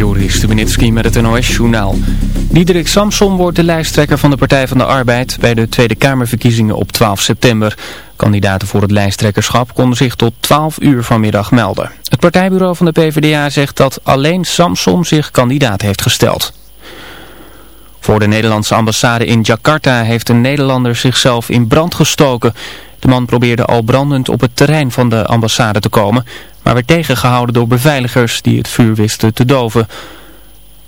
Joris Stubenitski met het NOS-journaal. Diederik Samson wordt de lijsttrekker van de Partij van de Arbeid bij de Tweede Kamerverkiezingen op 12 september. Kandidaten voor het lijsttrekkerschap konden zich tot 12 uur vanmiddag melden. Het partijbureau van de PvdA zegt dat alleen Samson zich kandidaat heeft gesteld. Voor de Nederlandse ambassade in Jakarta heeft een Nederlander zichzelf in brand gestoken. De man probeerde al brandend op het terrein van de ambassade te komen, maar werd tegengehouden door beveiligers die het vuur wisten te doven.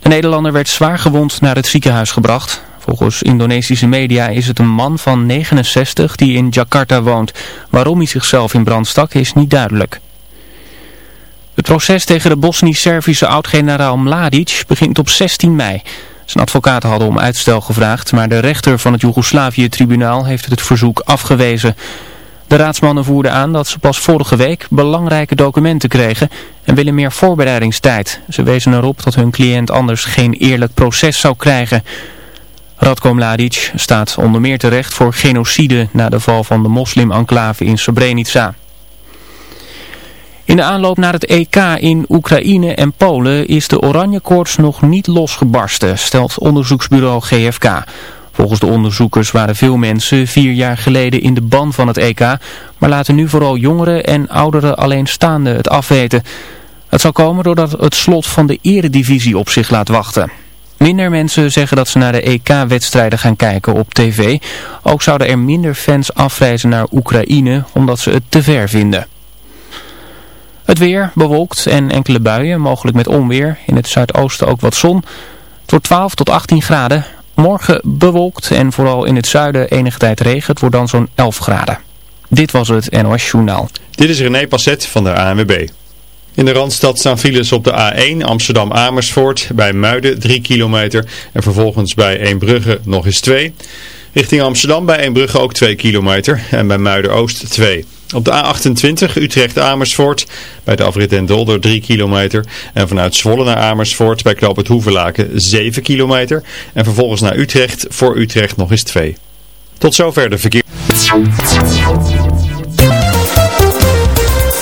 De Nederlander werd zwaar gewond naar het ziekenhuis gebracht. Volgens Indonesische media is het een man van 69 die in Jakarta woont. Waarom hij zichzelf in brand stak is niet duidelijk. Het proces tegen de Bosnisch-Servische oud-generaal Mladic begint op 16 mei. Zijn advocaten hadden om uitstel gevraagd, maar de rechter van het Joegoslavië-tribunaal heeft het verzoek afgewezen. De raadsmannen voerden aan dat ze pas vorige week belangrijke documenten kregen en willen meer voorbereidingstijd. Ze wezen erop dat hun cliënt anders geen eerlijk proces zou krijgen. Radko Mladic staat onder meer terecht voor genocide na de val van de moslim-enclave in Srebrenica. In de aanloop naar het EK in Oekraïne en Polen is de oranje koorts nog niet losgebarsten, stelt onderzoeksbureau GFK. Volgens de onderzoekers waren veel mensen vier jaar geleden in de ban van het EK, maar laten nu vooral jongeren en ouderen alleenstaanden het afweten. Het zal komen doordat het slot van de eredivisie op zich laat wachten. Minder mensen zeggen dat ze naar de EK-wedstrijden gaan kijken op tv. Ook zouden er minder fans afreizen naar Oekraïne omdat ze het te ver vinden. Het weer bewolkt en enkele buien, mogelijk met onweer. In het zuidoosten ook wat zon. Wordt 12 tot 18 graden. Morgen bewolkt en vooral in het zuiden enige tijd regen. Het wordt dan zo'n 11 graden. Dit was het NOS Journaal. Dit is René Passet van de ANWB. In de Randstad staan files op de A1 Amsterdam-Amersfoort bij Muiden 3 kilometer en vervolgens bij Eembrugge nog eens 2. Richting Amsterdam bij Eembrugge ook 2 kilometer en bij Muiden-Oost 2. Op de A28 Utrecht-Amersfoort bij de afrit en Dolder 3 kilometer. En vanuit Zwolle naar Amersfoort bij Knoop het Hoevelaken 7 kilometer. En vervolgens naar Utrecht voor Utrecht nog eens 2. Tot zover de verkeer.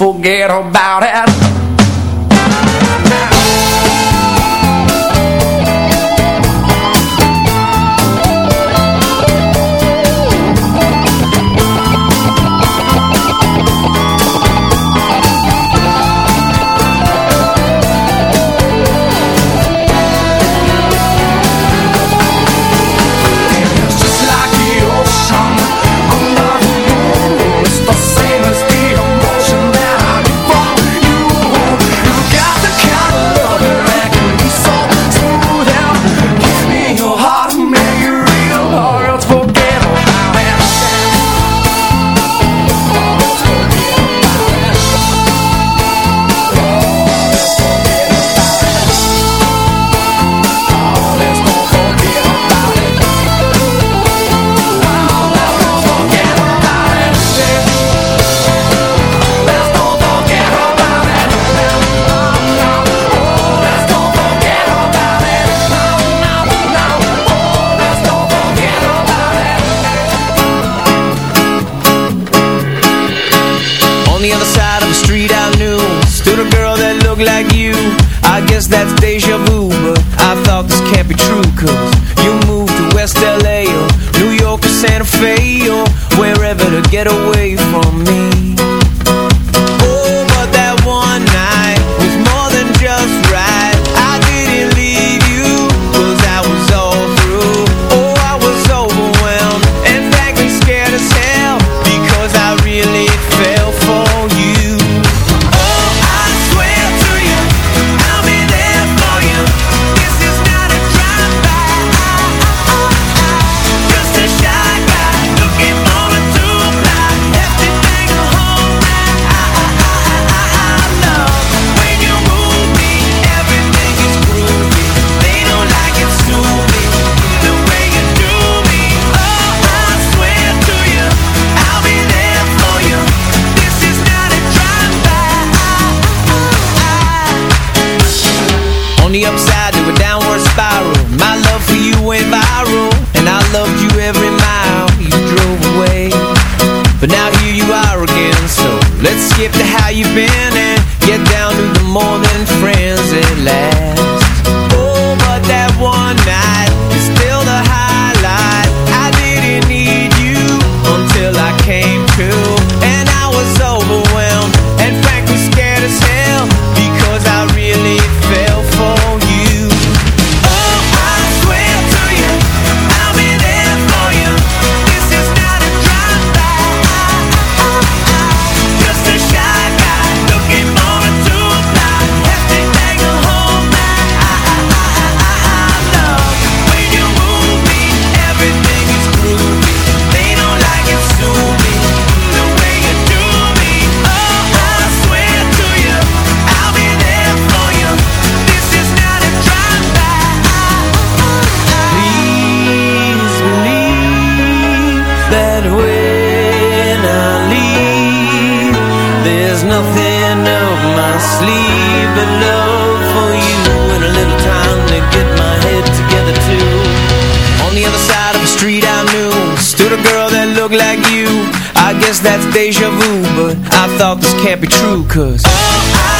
forget about it. leave a love for you and a little time to get my head together too. On the other side of the street I knew stood a girl that looked like you. I guess that's deja vu, but I thought this can't be true, cause oh, I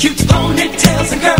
Cute ponytails and curls.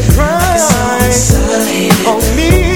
price on me.